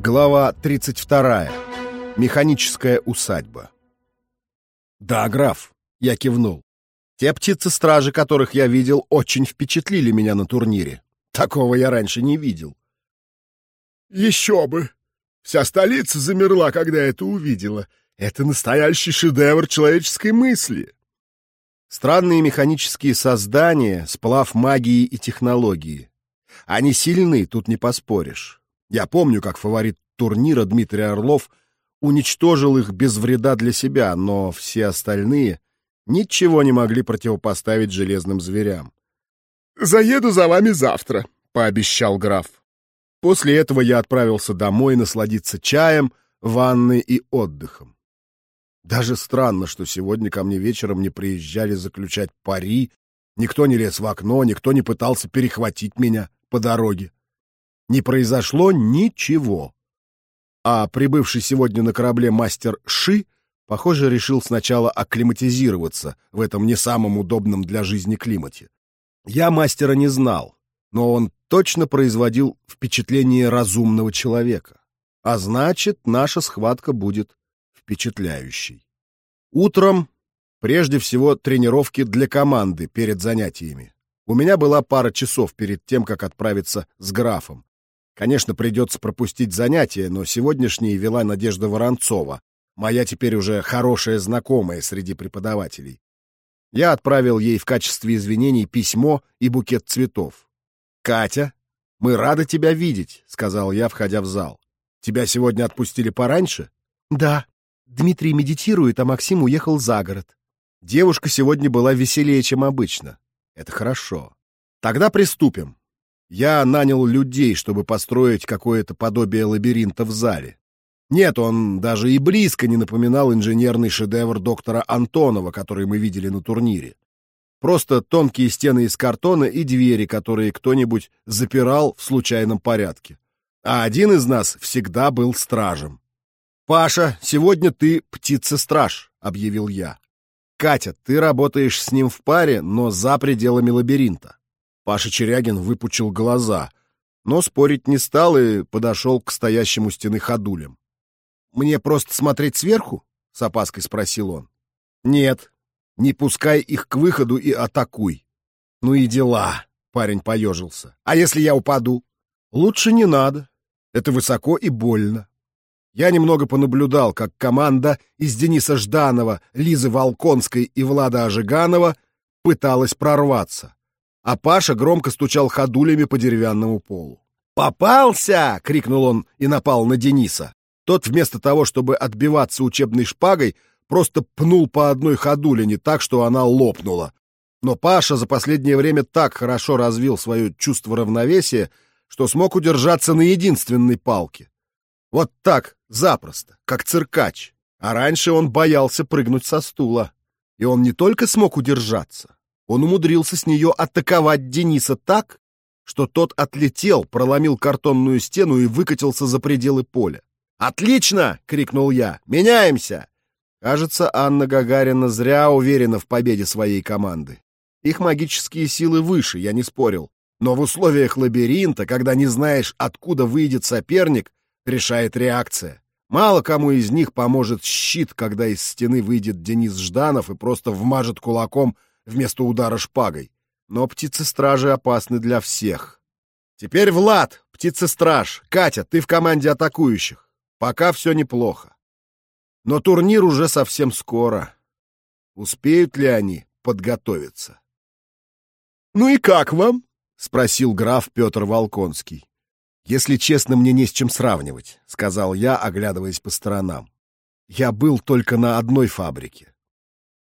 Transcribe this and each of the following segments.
Глава 32. Механическая усадьба. «Да, граф», — я кивнул. «Те птицы-стражи, которых я видел, очень впечатлили меня на турнире. Такого я раньше не видел». «Еще бы! Вся столица замерла, когда это увидела. Это настоящий шедевр человеческой мысли!» Странные механические создания, сплав магии и технологии. Они сильны, тут не поспоришь. Я помню, как фаворит турнира Дмитрий Орлов уничтожил их без вреда для себя, но все остальные ничего не могли противопоставить железным зверям. «Заеду за вами завтра», — пообещал граф. После этого я отправился домой насладиться чаем, ванной и отдыхом. Даже странно, что сегодня ко мне вечером не приезжали заключать пари, никто не лез в окно, никто не пытался перехватить меня по дороге. Не произошло ничего. А прибывший сегодня на корабле мастер Ши, похоже, решил сначала акклиматизироваться в этом не самом удобном для жизни климате. Я мастера не знал, но он точно производил впечатление разумного человека. А значит, наша схватка будет впечатляющей. Утром, прежде всего, тренировки для команды перед занятиями. У меня была пара часов перед тем, как отправиться с графом. Конечно, придется пропустить занятия, но сегодняшние вела Надежда Воронцова, моя теперь уже хорошая знакомая среди преподавателей. Я отправил ей в качестве извинений письмо и букет цветов. «Катя, мы рады тебя видеть», — сказал я, входя в зал. «Тебя сегодня отпустили пораньше?» «Да. Дмитрий медитирует, а Максим уехал за город». Девушка сегодня была веселее, чем обычно. Это хорошо. Тогда приступим. Я нанял людей, чтобы построить какое-то подобие лабиринта в зале. Нет, он даже и близко не напоминал инженерный шедевр доктора Антонова, который мы видели на турнире. Просто тонкие стены из картона и двери, которые кто-нибудь запирал в случайном порядке. А один из нас всегда был стражем. «Паша, сегодня ты птица-страж», — объявил я. «Катя, ты работаешь с ним в паре, но за пределами лабиринта. Паша Черягин выпучил глаза, но спорить не стал и подошел к стоящему стены ходулям. «Мне просто смотреть сверху?» — с опаской спросил он. «Нет, не пускай их к выходу и атакуй». «Ну и дела», — парень поежился. «А если я упаду?» «Лучше не надо. Это высоко и больно». Я немного понаблюдал, как команда из Дениса Жданова, Лизы Волконской и Влада Ожиганова пыталась прорваться а Паша громко стучал ходулями по деревянному полу. «Попался!» — крикнул он и напал на Дениса. Тот вместо того, чтобы отбиваться учебной шпагой, просто пнул по одной ходулине так, что она лопнула. Но Паша за последнее время так хорошо развил свое чувство равновесия, что смог удержаться на единственной палке. Вот так, запросто, как циркач. А раньше он боялся прыгнуть со стула. И он не только смог удержаться, он умудрился с нее атаковать Дениса так, что тот отлетел, проломил картонную стену и выкатился за пределы поля. «Отлично!» — крикнул я. «Меняемся!» Кажется, Анна Гагарина зря уверена в победе своей команды. Их магические силы выше, я не спорил. Но в условиях лабиринта, когда не знаешь, откуда выйдет соперник, решает реакция. Мало кому из них поможет щит, когда из стены выйдет Денис Жданов и просто вмажет кулаком вместо удара шпагой. Но птицы-стражи опасны для всех. Теперь Влад, птица-страж. Катя, ты в команде атакующих. Пока все неплохо. Но турнир уже совсем скоро. Успеют ли они подготовиться? «Ну и как вам?» — спросил граф Петр Волконский. «Если честно, мне не с чем сравнивать», — сказал я, оглядываясь по сторонам. «Я был только на одной фабрике.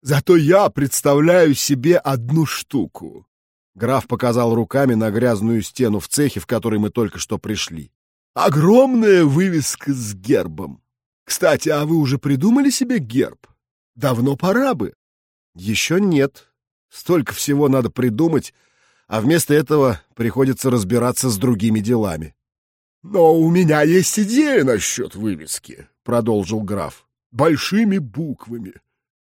Зато я представляю себе одну штуку. Граф показал руками на грязную стену в цехе, в который мы только что пришли. Огромная вывеска с гербом. Кстати, а вы уже придумали себе герб? Давно пора бы. Еще нет. Столько всего надо придумать, а вместо этого приходится разбираться с другими делами. Но у меня есть идея насчет вывески, продолжил граф. Большими буквами.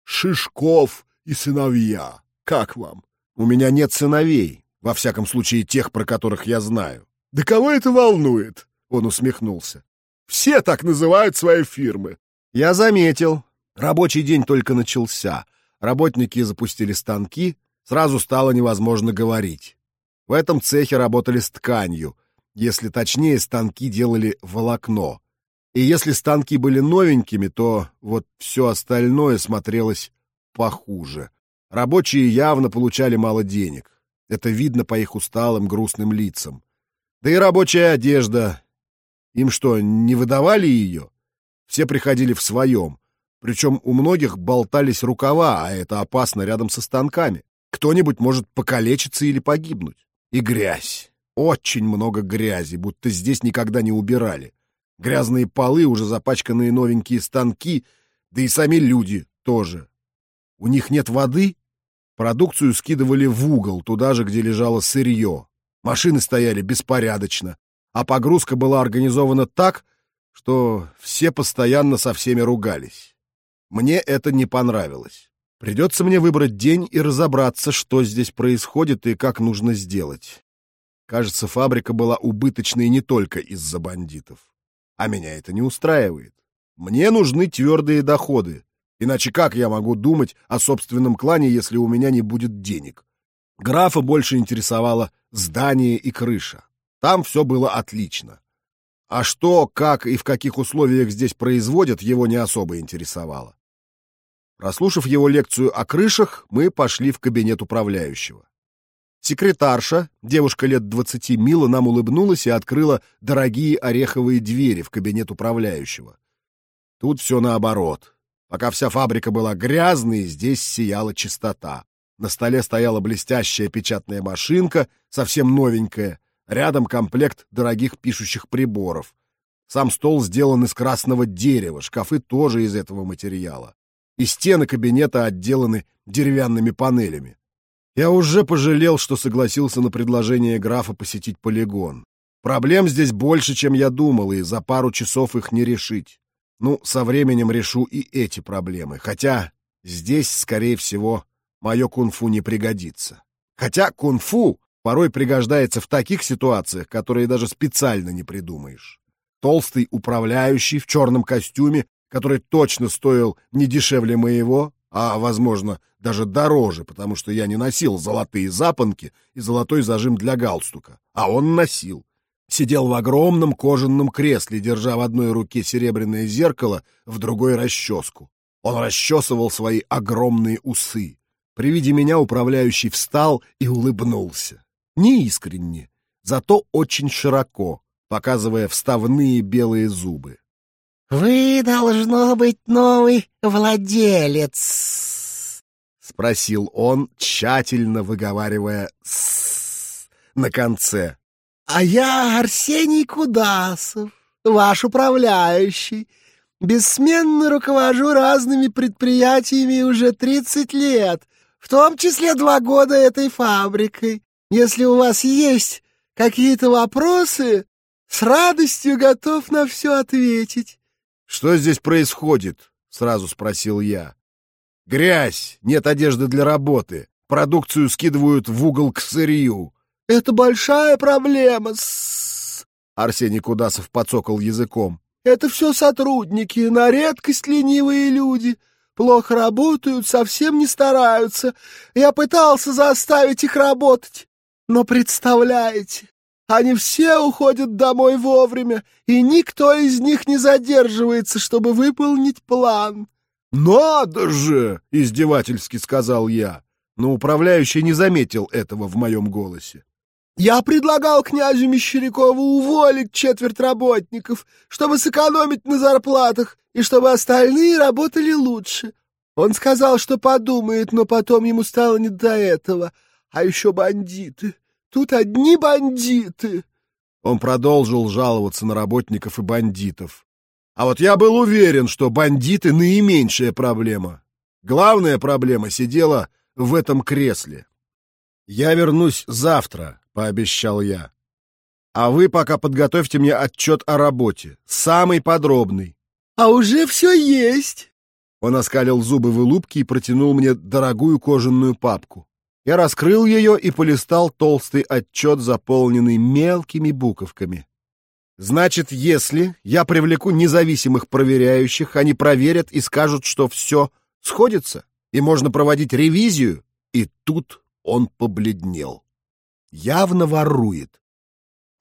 Шишков и сыновья. Как вам? У меня нет сыновей, во всяком случае тех, про которых я знаю. Да кого это волнует? Он усмехнулся. Все так называют свои фирмы. Я заметил. Рабочий день только начался. Работники запустили станки, сразу стало невозможно говорить. В этом цехе работали с тканью. Если точнее, станки делали волокно. И если станки были новенькими, то вот все остальное смотрелось похуже. Рабочие явно получали мало денег. Это видно по их усталым, грустным лицам. Да и рабочая одежда. Им что, не выдавали ее? Все приходили в своем. Причем у многих болтались рукава, а это опасно рядом со станками. Кто-нибудь может покалечиться или погибнуть. И грязь. Очень много грязи, будто здесь никогда не убирали. Грязные полы, уже запачканные новенькие станки, да и сами люди тоже. У них нет воды? Продукцию скидывали в угол, туда же, где лежало сырье. Машины стояли беспорядочно, а погрузка была организована так, что все постоянно со всеми ругались. Мне это не понравилось. Придется мне выбрать день и разобраться, что здесь происходит и как нужно сделать. Кажется, фабрика была убыточной не только из-за бандитов. А меня это не устраивает. Мне нужны твердые доходы. Иначе как я могу думать о собственном клане, если у меня не будет денег? Графа больше интересовало здание и крыша. Там все было отлично. А что, как и в каких условиях здесь производят, его не особо интересовало. Прослушав его лекцию о крышах, мы пошли в кабинет управляющего. Секретарша, девушка лет двадцати, мило нам улыбнулась и открыла дорогие ореховые двери в кабинет управляющего. Тут все наоборот. Пока вся фабрика была грязной, здесь сияла чистота. На столе стояла блестящая печатная машинка, совсем новенькая. Рядом комплект дорогих пишущих приборов. Сам стол сделан из красного дерева, шкафы тоже из этого материала. И стены кабинета отделаны деревянными панелями. Я уже пожалел, что согласился на предложение графа посетить полигон. Проблем здесь больше, чем я думал, и за пару часов их не решить. Ну, со временем решу и эти проблемы, хотя здесь, скорее всего, мое кунг-фу не пригодится. Хотя кунг-фу порой пригождается в таких ситуациях, которые даже специально не придумаешь. Толстый управляющий в черном костюме, который точно стоил не дешевле моего, а, возможно, даже дороже, потому что я не носил золотые запонки и золотой зажим для галстука, а он носил. Сидел в огромном кожаном кресле, держа в одной руке серебряное зеркало, в другой — расческу. Он расчесывал свои огромные усы. При виде меня управляющий встал и улыбнулся. Не искренне, зато очень широко, показывая вставные белые зубы. «Вы, должно быть, новый владелец?» — спросил он, тщательно выговаривая «с» на конце. «А я Арсений Кудасов, ваш управляющий. Бессменно руковожу разными предприятиями уже тридцать лет, в том числе два года этой фабрикой. Если у вас есть какие-то вопросы, с радостью готов на все ответить. «Что здесь происходит?» — сразу спросил я. «Грязь, нет одежды для работы, продукцию скидывают в угол к сырью». «Это большая проблема -с Арсений Кудасов подсокал языком. «Это все сотрудники, на редкость ленивые люди. Плохо работают, совсем не стараются. Я пытался заставить их работать. Но представляете, они все уходят домой вовремя, и никто из них не задерживается, чтобы выполнить план. «Надо же!» — издевательски сказал я, но управляющий не заметил этого в моем голосе. «Я предлагал князю Мещерякову уволить четверть работников, чтобы сэкономить на зарплатах и чтобы остальные работали лучше. Он сказал, что подумает, но потом ему стало не до этого. А еще бандиты. Тут одни бандиты!» Он продолжил жаловаться на работников и бандитов. А вот я был уверен, что бандиты — наименьшая проблема. Главная проблема сидела в этом кресле. «Я вернусь завтра», — пообещал я. «А вы пока подготовьте мне отчет о работе, самый подробный». «А уже все есть!» Он оскалил зубы в улыбке и протянул мне дорогую кожаную папку. Я раскрыл ее и полистал толстый отчет, заполненный мелкими буковками. Значит, если я привлеку независимых проверяющих, они проверят и скажут, что все сходится, и можно проводить ревизию, и тут он побледнел. Явно ворует.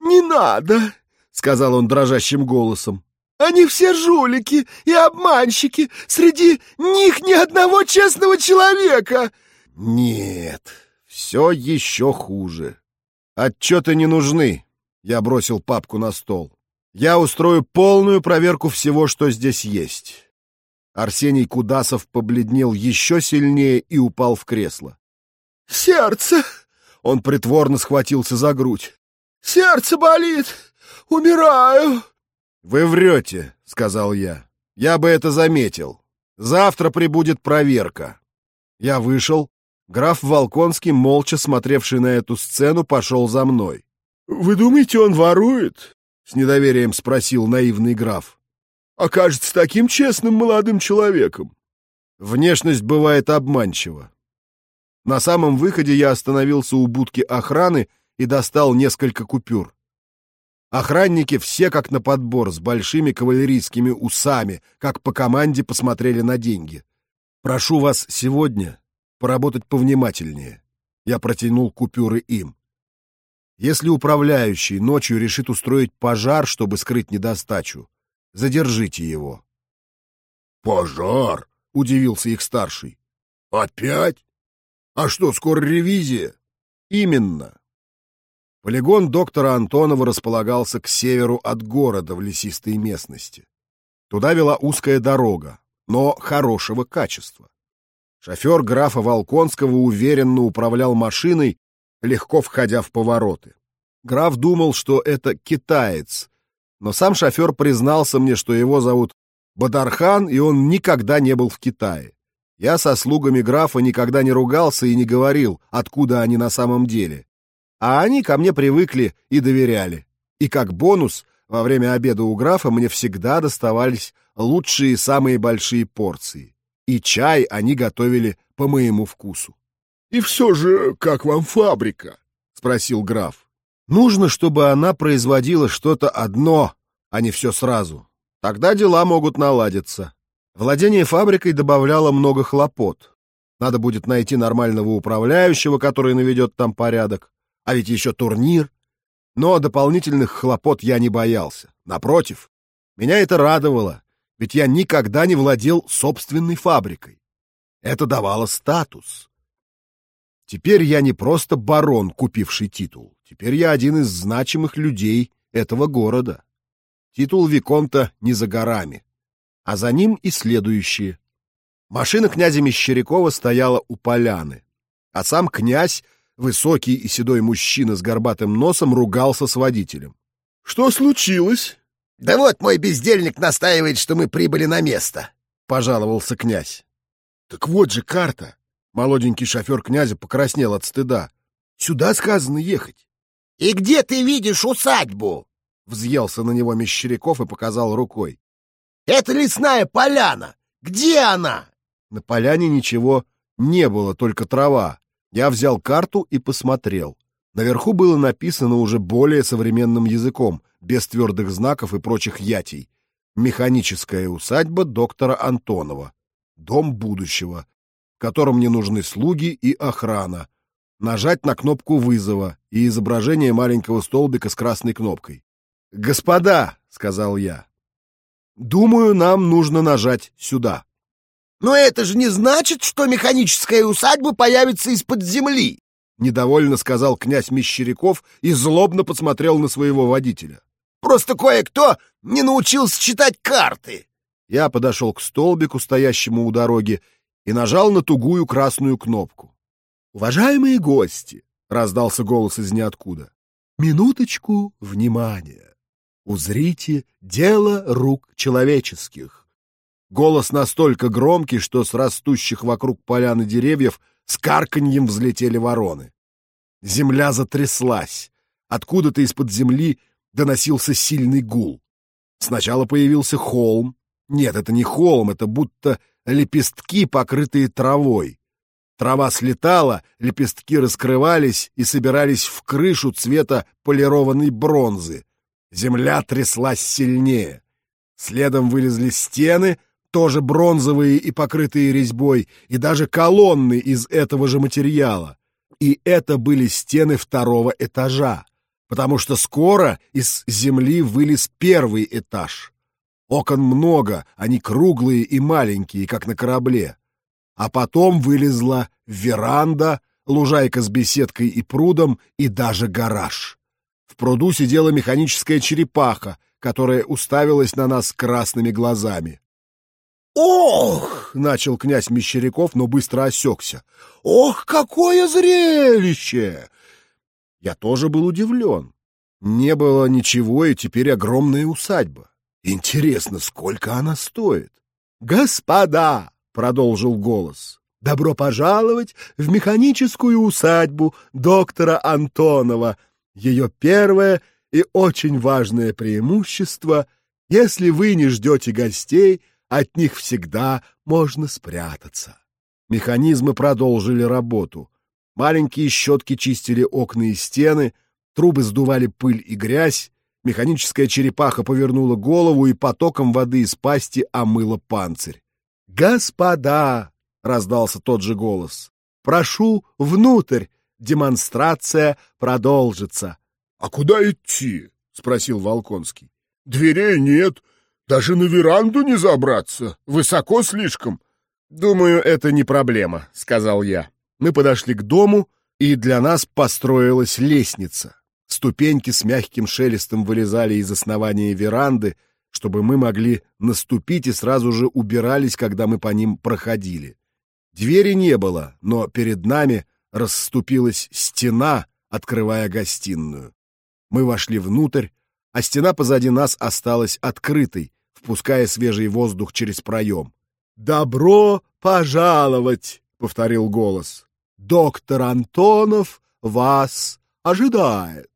«Не надо!» — сказал он дрожащим голосом. «Они все жулики и обманщики! Среди них ни одного честного человека!» «Нет, все еще хуже. Отчеты не нужны. Я бросил папку на стол. Я устрою полную проверку всего, что здесь есть. Арсений Кудасов побледнел еще сильнее и упал в кресло. «Сердце!» — он притворно схватился за грудь. «Сердце болит! Умираю!» «Вы врете», — сказал я. «Я бы это заметил. Завтра прибудет проверка». Я вышел. Граф Волконский, молча смотревший на эту сцену, пошел за мной. «Вы думаете, он ворует?» — с недоверием спросил наивный граф. «Окажется таким честным молодым человеком». Внешность бывает обманчива. На самом выходе я остановился у будки охраны и достал несколько купюр. Охранники все как на подбор, с большими кавалерийскими усами, как по команде посмотрели на деньги. «Прошу вас сегодня поработать повнимательнее». Я протянул купюры им. Если управляющий ночью решит устроить пожар, чтобы скрыть недостачу, задержите его. «Пожар?» — удивился их старший. «Опять? А что, скоро ревизия?» «Именно. Полигон доктора Антонова располагался к северу от города в лесистой местности. Туда вела узкая дорога, но хорошего качества. Шофер графа Волконского уверенно управлял машиной, легко входя в повороты. Граф думал, что это китаец, но сам шофер признался мне, что его зовут Бадархан, и он никогда не был в Китае. Я со слугами графа никогда не ругался и не говорил, откуда они на самом деле. А они ко мне привыкли и доверяли. И как бонус, во время обеда у графа мне всегда доставались лучшие и самые большие порции. И чай они готовили по моему вкусу. «И все же, как вам фабрика?» — спросил граф. «Нужно, чтобы она производила что-то одно, а не все сразу. Тогда дела могут наладиться. Владение фабрикой добавляло много хлопот. Надо будет найти нормального управляющего, который наведет там порядок. А ведь еще турнир. Но дополнительных хлопот я не боялся. Напротив, меня это радовало, ведь я никогда не владел собственной фабрикой. Это давало статус. Теперь я не просто барон, купивший титул. Теперь я один из значимых людей этого города. Титул Виконта не за горами. А за ним и следующие. Машина князя Мещерякова стояла у поляны. А сам князь, высокий и седой мужчина с горбатым носом, ругался с водителем. «Что случилось?» «Да вот мой бездельник настаивает, что мы прибыли на место», — пожаловался князь. «Так вот же карта. Молоденький шофер князя покраснел от стыда. «Сюда сказано ехать». «И где ты видишь усадьбу?» Взъелся на него Мещеряков и показал рукой. «Это лесная поляна! Где она?» На поляне ничего не было, только трава. Я взял карту и посмотрел. Наверху было написано уже более современным языком, без твердых знаков и прочих ятий. Механическая усадьба доктора Антонова. Дом будущего котором мне нужны слуги и охрана, нажать на кнопку вызова и изображение маленького столбика с красной кнопкой. «Господа», — сказал я, — «думаю, нам нужно нажать сюда». «Но это же не значит, что механическая усадьба появится из-под земли», — недовольно сказал князь Мещеряков и злобно посмотрел на своего водителя. «Просто кое-кто не научился читать карты». Я подошел к столбику, стоящему у дороги, и нажал на тугую красную кнопку. «Уважаемые гости!» — раздался голос из ниоткуда. «Минуточку внимания! Узрите дело рук человеческих!» Голос настолько громкий, что с растущих вокруг поляны деревьев с карканьем взлетели вороны. Земля затряслась. Откуда-то из-под земли доносился сильный гул. Сначала появился холм. Нет, это не холм, это будто лепестки, покрытые травой. Трава слетала, лепестки раскрывались и собирались в крышу цвета полированной бронзы. Земля тряслась сильнее. Следом вылезли стены, тоже бронзовые и покрытые резьбой, и даже колонны из этого же материала. И это были стены второго этажа, потому что скоро из земли вылез первый этаж. Окон много, они круглые и маленькие, как на корабле. А потом вылезла веранда, лужайка с беседкой и прудом, и даже гараж. В пруду сидела механическая черепаха, которая уставилась на нас красными глазами. «Ох!» — начал князь Мещеряков, но быстро осекся. «Ох, какое зрелище!» Я тоже был удивлен. Не было ничего, и теперь огромная усадьба. Интересно, сколько она стоит? «Господа!» — продолжил голос. «Добро пожаловать в механическую усадьбу доктора Антонова. Ее первое и очень важное преимущество — если вы не ждете гостей — от них всегда можно спрятаться. Механизмы продолжили работу. Маленькие щетки чистили окна и стены, трубы сдували пыль и грязь, механическая черепаха повернула голову и потоком воды из пасти омыла панцирь. «Господа!» — раздался тот же голос. «Прошу внутрь! Демонстрация продолжится!» «А куда идти?» — спросил Волконский. «Дверей нет, даже на веранду не забраться. Высоко слишком. Думаю, это не проблема, сказал я. Мы подошли к дому, и для нас построилась лестница. Ступеньки с мягким шелестом вылезали из основания веранды, чтобы мы могли наступить и сразу же убирались, когда мы по ним проходили. Двери не было, но перед нами расступилась стена, открывая гостиную. Мы вошли внутрь, а стена позади нас осталась открытой, впуская свежий воздух через проем. «Добро пожаловать!» — повторил голос. «Доктор Антонов вас ожидает!»